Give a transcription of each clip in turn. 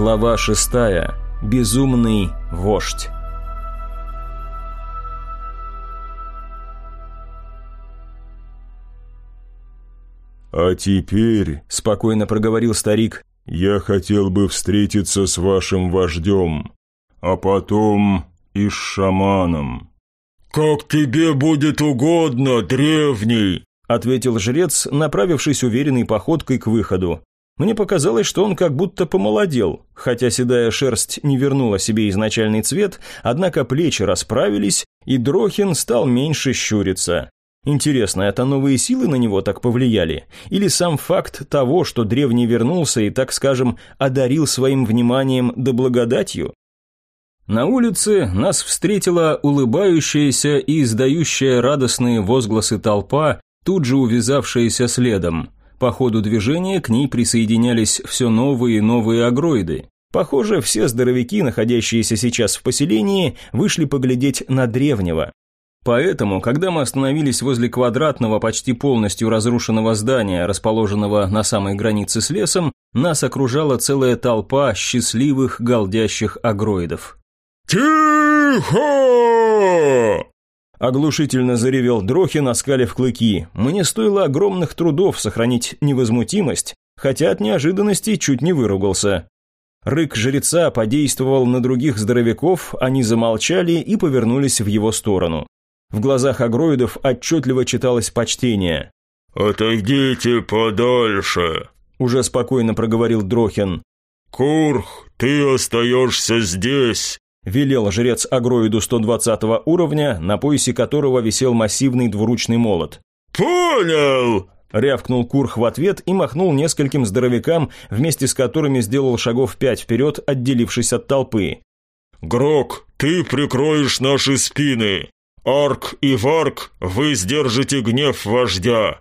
Глава шестая. Безумный вождь. «А теперь», — спокойно проговорил старик, — «я хотел бы встретиться с вашим вождем, а потом и с шаманом». «Как тебе будет угодно, древний», — ответил жрец, направившись уверенной походкой к выходу. Мне показалось, что он как будто помолодел, хотя седая шерсть не вернула себе изначальный цвет, однако плечи расправились, и Дрохин стал меньше щуриться. Интересно, это новые силы на него так повлияли? Или сам факт того, что древний вернулся и, так скажем, одарил своим вниманием да благодатью? На улице нас встретила улыбающаяся и издающая радостные возгласы толпа, тут же увязавшаяся следом – по ходу движения к ней присоединялись все новые и новые агроиды. Похоже, все здоровяки, находящиеся сейчас в поселении, вышли поглядеть на древнего. Поэтому, когда мы остановились возле квадратного, почти полностью разрушенного здания, расположенного на самой границе с лесом, нас окружала целая толпа счастливых, галдящих агроидов. «Тихо!» Оглушительно заревел Дрохин, оскалив клыки. Мне стоило огромных трудов сохранить невозмутимость, хотя от неожиданности чуть не выругался. Рык жреца подействовал на других здоровяков, они замолчали и повернулись в его сторону. В глазах агроидов отчетливо читалось почтение. «Отойдите подальше», – уже спокойно проговорил Дрохин. «Курх, ты остаешься здесь. Велел жрец агроиду 120 уровня, на поясе которого висел массивный двуручный молот. «Понял!» Рявкнул Курх в ответ и махнул нескольким здоровякам, вместе с которыми сделал шагов пять вперед, отделившись от толпы. «Грок, ты прикроешь наши спины. Арк и Варк, вы сдержите гнев вождя».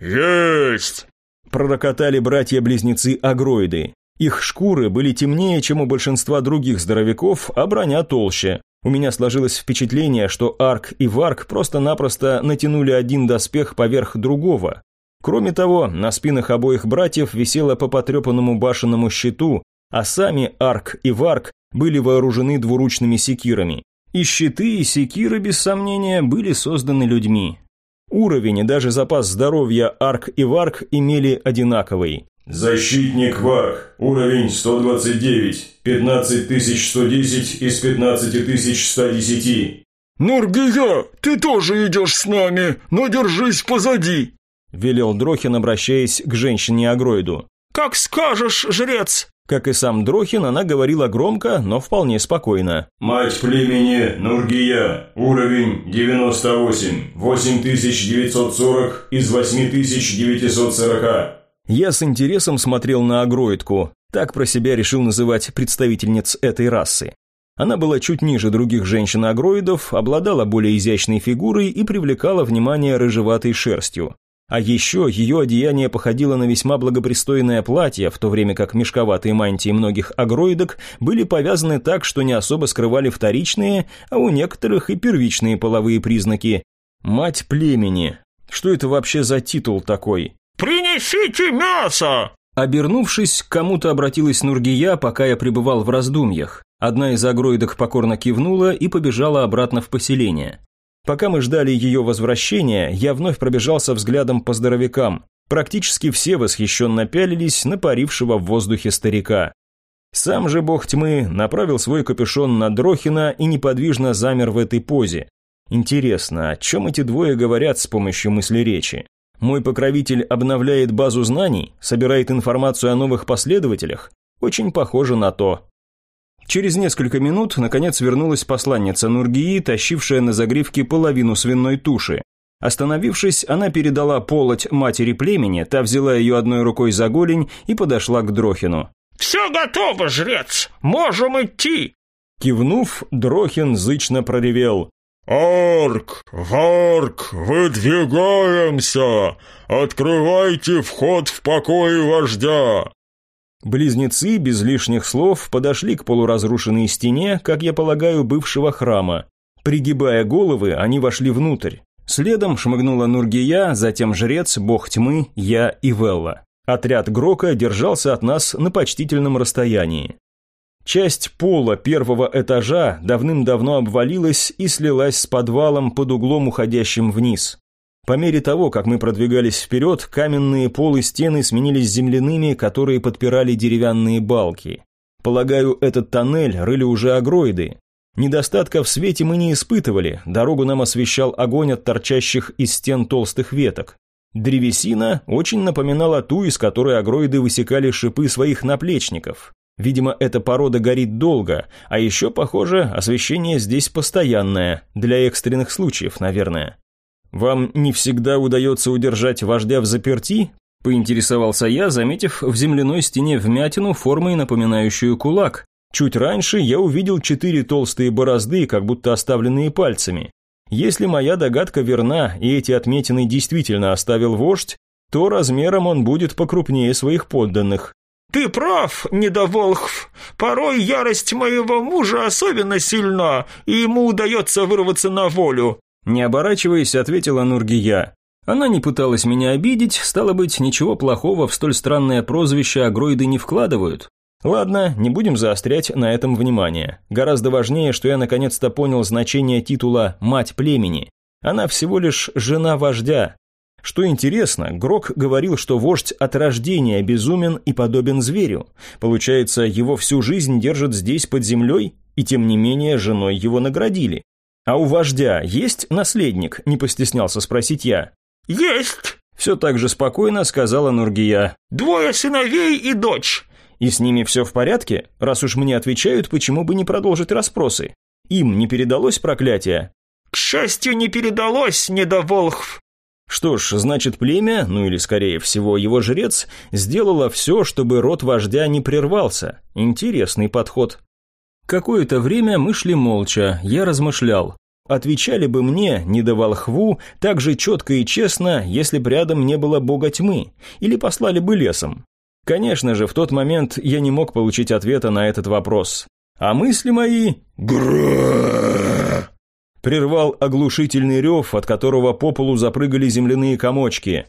«Есть!» Пророкотали братья-близнецы-агроиды. Их шкуры были темнее, чем у большинства других здоровяков, а броня толще. У меня сложилось впечатление, что Арк и Варк просто-напросто натянули один доспех поверх другого. Кроме того, на спинах обоих братьев висело по потрепанному башенному щиту, а сами Арк и Варк были вооружены двуручными секирами. И щиты, и секиры, без сомнения, были созданы людьми. Уровень и даже запас здоровья Арк и Варк имели одинаковый. Защитник Варх, уровень 129, 15110 из 15110. «Нургия, ты тоже идешь с нами, но держись позади!» Велел Дрохин, обращаясь к женщине-агроиду. «Как скажешь, жрец!» Как и сам Дрохин, она говорила громко, но вполне спокойно. «Мать племени Нургия, уровень 98, 8940 из 8940». Я с интересом смотрел на агроидку, так про себя решил называть представительниц этой расы. Она была чуть ниже других женщин-агроидов, обладала более изящной фигурой и привлекала внимание рыжеватой шерстью. А еще ее одеяние походило на весьма благопристойное платье, в то время как мешковатые мантии многих агроидок были повязаны так, что не особо скрывали вторичные, а у некоторых и первичные половые признаки. «Мать племени». Что это вообще за титул такой? «Принесите мясо!» Обернувшись, к кому-то обратилась Нургия, пока я пребывал в раздумьях. Одна из агроидок покорно кивнула и побежала обратно в поселение. Пока мы ждали ее возвращения, я вновь пробежался взглядом по здоровякам. Практически все восхищенно пялились на парившего в воздухе старика. Сам же бог тьмы направил свой капюшон на Дрохина и неподвижно замер в этой позе. Интересно, о чем эти двое говорят с помощью мысли речи? Мой покровитель обновляет базу знаний, собирает информацию о новых последователях. Очень похоже на то. Через несколько минут, наконец, вернулась посланница Нургии, тащившая на загривке половину свиной туши. Остановившись, она передала полоть матери племени, та взяла ее одной рукой за голень и подошла к Дрохину. «Все готово, жрец! Можем идти!» Кивнув, Дрохин зычно проревел. «Арк! Варк! Выдвигаемся! Открывайте вход в покой вождя!» Близнецы без лишних слов подошли к полуразрушенной стене, как я полагаю, бывшего храма. Пригибая головы, они вошли внутрь. Следом шмыгнула Нургия, затем жрец, бог тьмы, я и Велла. Отряд Грока держался от нас на почтительном расстоянии. Часть пола первого этажа давным-давно обвалилась и слилась с подвалом под углом, уходящим вниз. По мере того, как мы продвигались вперед, каменные полы стены сменились земляными, которые подпирали деревянные балки. Полагаю, этот тоннель рыли уже агроиды. Недостатка в свете мы не испытывали, дорогу нам освещал огонь от торчащих из стен толстых веток. Древесина очень напоминала ту, из которой агроиды высекали шипы своих наплечников. Видимо, эта порода горит долго, а еще, похоже, освещение здесь постоянное, для экстренных случаев, наверное. «Вам не всегда удается удержать вождя в заперти?» – поинтересовался я, заметив в земляной стене вмятину, формой напоминающую кулак. Чуть раньше я увидел четыре толстые борозды, как будто оставленные пальцами. Если моя догадка верна, и эти отметины действительно оставил вождь, то размером он будет покрупнее своих подданных. «Ты прав, недоволхв. Порой ярость моего мужа особенно сильна, и ему удается вырваться на волю». Не оборачиваясь, ответила Нургия. Она не пыталась меня обидеть, стало быть, ничего плохого в столь странное прозвище агроиды не вкладывают. Ладно, не будем заострять на этом внимание. Гораздо важнее, что я наконец-то понял значение титула «мать племени». Она всего лишь жена вождя. Что интересно, Грок говорил, что вождь от рождения безумен и подобен зверю. Получается, его всю жизнь держат здесь под землей, и тем не менее женой его наградили. А у вождя есть наследник, не постеснялся спросить я. «Есть!» Все так же спокойно сказала Нургия. «Двое сыновей и дочь. И с ними все в порядке? Раз уж мне отвечают, почему бы не продолжить расспросы? Им не передалось проклятие? К счастью, не передалось, недоволхв. Что ж, значит племя, ну или скорее всего его жрец, сделало все, чтобы род вождя не прервался. Интересный подход. Какое-то время мы шли молча, я размышлял. Отвечали бы мне, не давал хву, так же четко и честно, если бы рядом не было бога тьмы, или послали бы лесом. Конечно же, в тот момент я не мог получить ответа на этот вопрос. А мысли мои... Гра! Прервал оглушительный рев, от которого по полу запрыгали земляные комочки.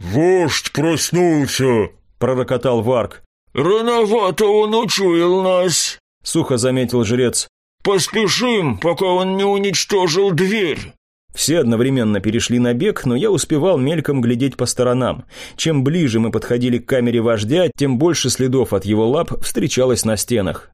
«Вождь проснулся!» – пророкотал Варк. «Рановато он учуял нас!» – сухо заметил жрец. «Поспешим, пока он не уничтожил дверь!» Все одновременно перешли на бег, но я успевал мельком глядеть по сторонам. Чем ближе мы подходили к камере вождя, тем больше следов от его лап встречалось на стенах.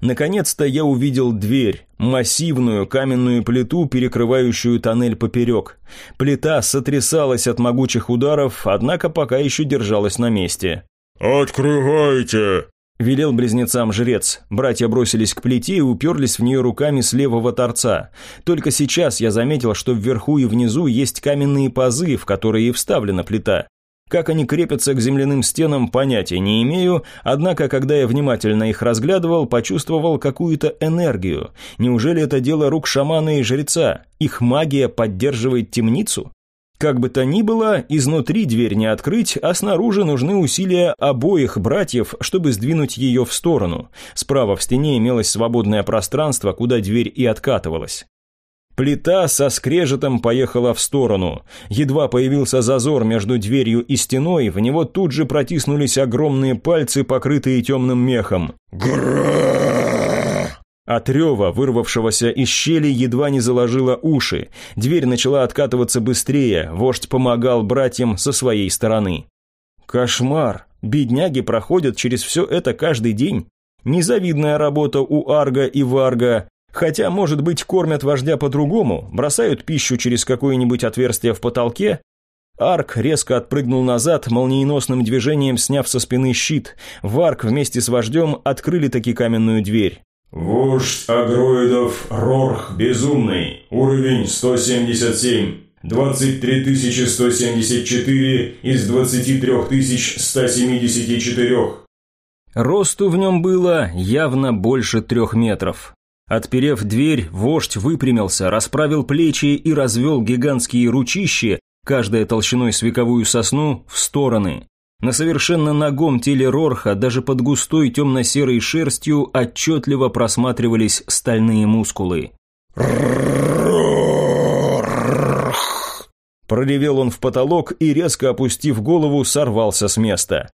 Наконец-то я увидел дверь, массивную каменную плиту, перекрывающую тоннель поперек. Плита сотрясалась от могучих ударов, однако пока еще держалась на месте. «Открывайте!» Велел близнецам жрец. Братья бросились к плите и уперлись в нее руками с левого торца. Только сейчас я заметил, что вверху и внизу есть каменные пазы, в которые и вставлена плита. Как они крепятся к земляным стенам, понятия не имею, однако, когда я внимательно их разглядывал, почувствовал какую-то энергию. Неужели это дело рук шамана и жреца? Их магия поддерживает темницу? Как бы то ни было, изнутри дверь не открыть, а снаружи нужны усилия обоих братьев, чтобы сдвинуть ее в сторону. Справа в стене имелось свободное пространство, куда дверь и откатывалась. Плита со скрежетом поехала в сторону. Едва появился зазор между дверью и стеной, в него тут же протиснулись огромные пальцы, покрытые темным мехом. От рева, вырвавшегося из щели, едва не заложило уши. Дверь начала откатываться быстрее, вождь помогал братьям со своей стороны. Кошмар! Бедняги проходят через все это каждый день. Незавидная работа у Арга и Варга. Хотя, может быть, кормят вождя по-другому, бросают пищу через какое-нибудь отверстие в потолке. Арк резко отпрыгнул назад, молниеносным движением сняв со спины щит. Варк вместе с вождем открыли таки каменную дверь. Вождь агроидов Рорх Безумный. Уровень 177. 23174 из 23174. Росту в нем было явно больше трех метров. Отперев дверь, вождь выпрямился, расправил плечи и развел гигантские ручищи, каждая толщиной с вековую сосну, в стороны. На совершенно нагом теле Рорха даже под густой темно-серой шерстью отчетливо просматривались стальные мускулы. Проревел он в потолок и, резко опустив голову, сорвался с места.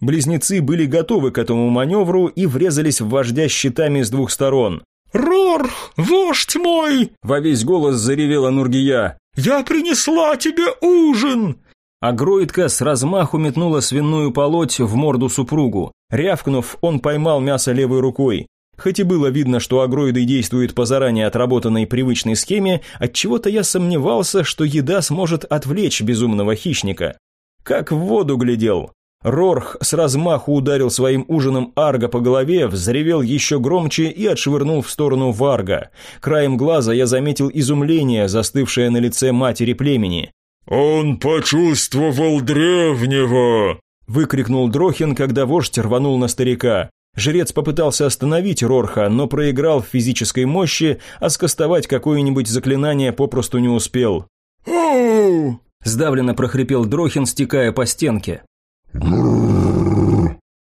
Близнецы были готовы к этому маневру и врезались в вождя щитами с двух сторон. «Рорх, вождь мой!» – во весь голос заревела Нургия. «Я принесла тебе ужин!» Агроидка с размаху метнула свиную полоть в морду супругу. Рявкнув, он поймал мясо левой рукой. Хоть и было видно, что агроиды действуют по заранее отработанной привычной схеме, отчего-то я сомневался, что еда сможет отвлечь безумного хищника. Как в воду глядел. Рорх с размаху ударил своим ужином Арга по голове, взревел еще громче и отшвырнул в сторону Варга. Краем глаза я заметил изумление, застывшее на лице матери племени. «Он почувствовал древнего!» выкрикнул Дрохин, когда вождь рванул на старика. Жрец попытался остановить Рорха, но проиграл в физической мощи, а скостовать какое-нибудь заклинание попросту не успел. «Оу!» – сдавленно прохрипел Дрохин, стекая по стенке.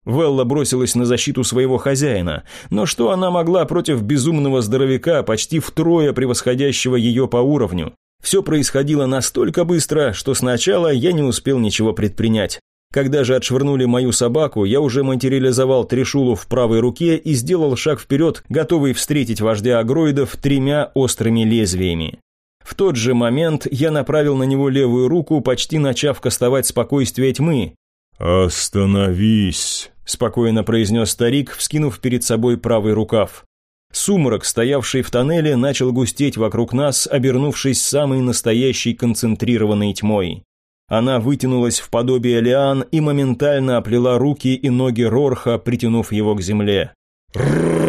Велла бросилась на защиту своего хозяина, но что она могла против безумного здоровяка, почти втрое превосходящего ее по уровню? Все происходило настолько быстро, что сначала я не успел ничего предпринять. Когда же отшвырнули мою собаку, я уже материализовал трешулу в правой руке и сделал шаг вперед, готовый встретить вождя агроидов тремя острыми лезвиями. В тот же момент я направил на него левую руку, почти начав кастовать спокойствие тьмы. «Остановись», – спокойно произнес старик, вскинув перед собой правый рукав. Сумрак, стоявший в тоннеле, начал густеть вокруг нас, обернувшись самой настоящей концентрированной тьмой. Она вытянулась в подобие лиан и моментально оплела руки и ноги Рорха, притянув его к земле. «Рорх!»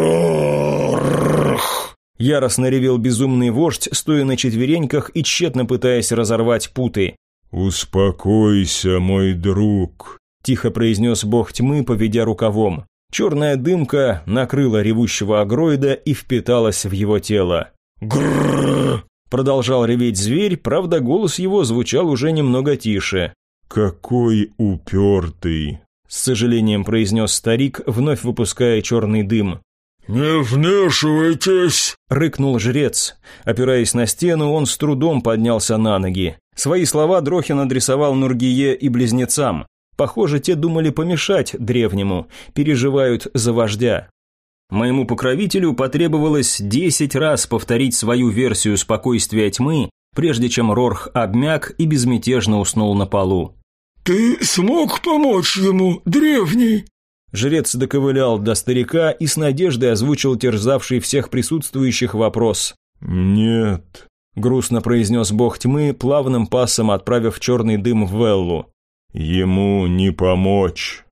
Яростно ревел безумный вождь, стоя на четвереньках и тщетно пытаясь разорвать путы. «Успокойся, мой друг», – тихо произнес бог тьмы, поведя рукавом. Черная дымка накрыла ревущего агроида и впиталась в его тело. «Грррр!» Продолжал реветь зверь, правда, голос его звучал уже немного тише. «Какой упертый!» С сожалением произнес старик, вновь выпуская черный дым. «Не вмешивайтесь!» – рыкнул жрец. Опираясь на стену, он с трудом поднялся на ноги. Свои слова Дрохин адресовал Нургие и близнецам. Похоже, те думали помешать древнему, переживают за вождя. Моему покровителю потребовалось десять раз повторить свою версию спокойствия тьмы, прежде чем Рорх обмяк и безмятежно уснул на полу. «Ты смог помочь ему, древний?» Жрец доковылял до старика и с надеждой озвучил терзавший всех присутствующих вопрос. «Нет», – грустно произнес бог тьмы, плавным пасом отправив черный дым в Веллу. «Ему не помочь».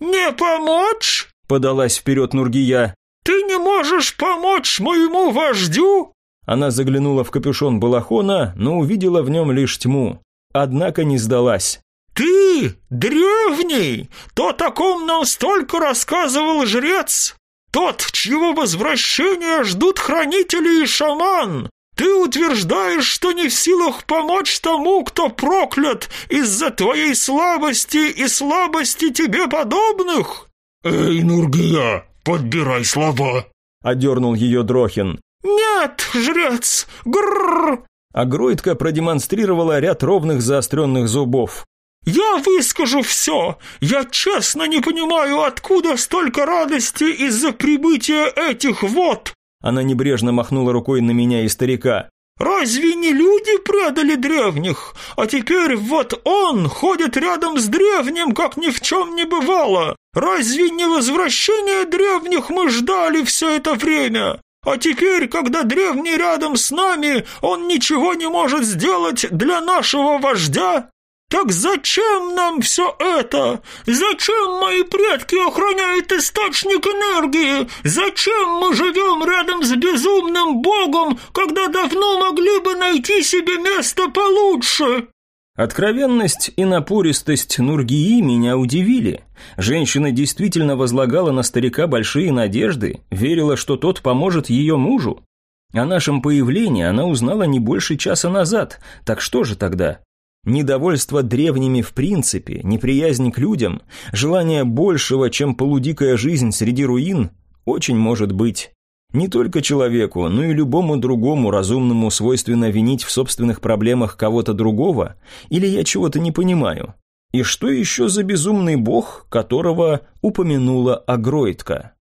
«Не помочь?» подалась вперед Нургия. «Ты не можешь помочь моему вождю?» Она заглянула в капюшон балахона, но увидела в нем лишь тьму. Однако не сдалась. «Ты, древний, тот, о ком нам столько рассказывал жрец, тот, чьего возвращения ждут хранители и шаман, ты утверждаешь, что не в силах помочь тому, кто проклят из-за твоей слабости и слабости тебе подобных?» «Эй, Нургия, подбирай слова!» — одернул ее Дрохин. «Нет, жрец! Грррр!» А Гроидка продемонстрировала ряд ровных заостренных зубов. «Я выскажу все! Я честно не понимаю, откуда столько радости из-за прибытия этих вот!» Она небрежно махнула рукой на меня и старика. Разве не люди предали древних? А теперь вот он ходит рядом с древним, как ни в чем не бывало. Разве не возвращение древних мы ждали все это время? А теперь, когда древний рядом с нами, он ничего не может сделать для нашего вождя? Так зачем нам все это? Зачем мои предки охраняют источник энергии? Зачем мы живем рядом с безумным богом, когда давно могли бы найти себе место получше?» Откровенность и напористость Нургии меня удивили. Женщина действительно возлагала на старика большие надежды, верила, что тот поможет ее мужу. О нашем появлении она узнала не больше часа назад, так что же тогда? Недовольство древними в принципе, неприязнь к людям, желание большего, чем полудикая жизнь среди руин, очень может быть. Не только человеку, но и любому другому разумному свойственно винить в собственных проблемах кого-то другого, или я чего-то не понимаю. И что еще за безумный бог, которого упомянула Агроидка?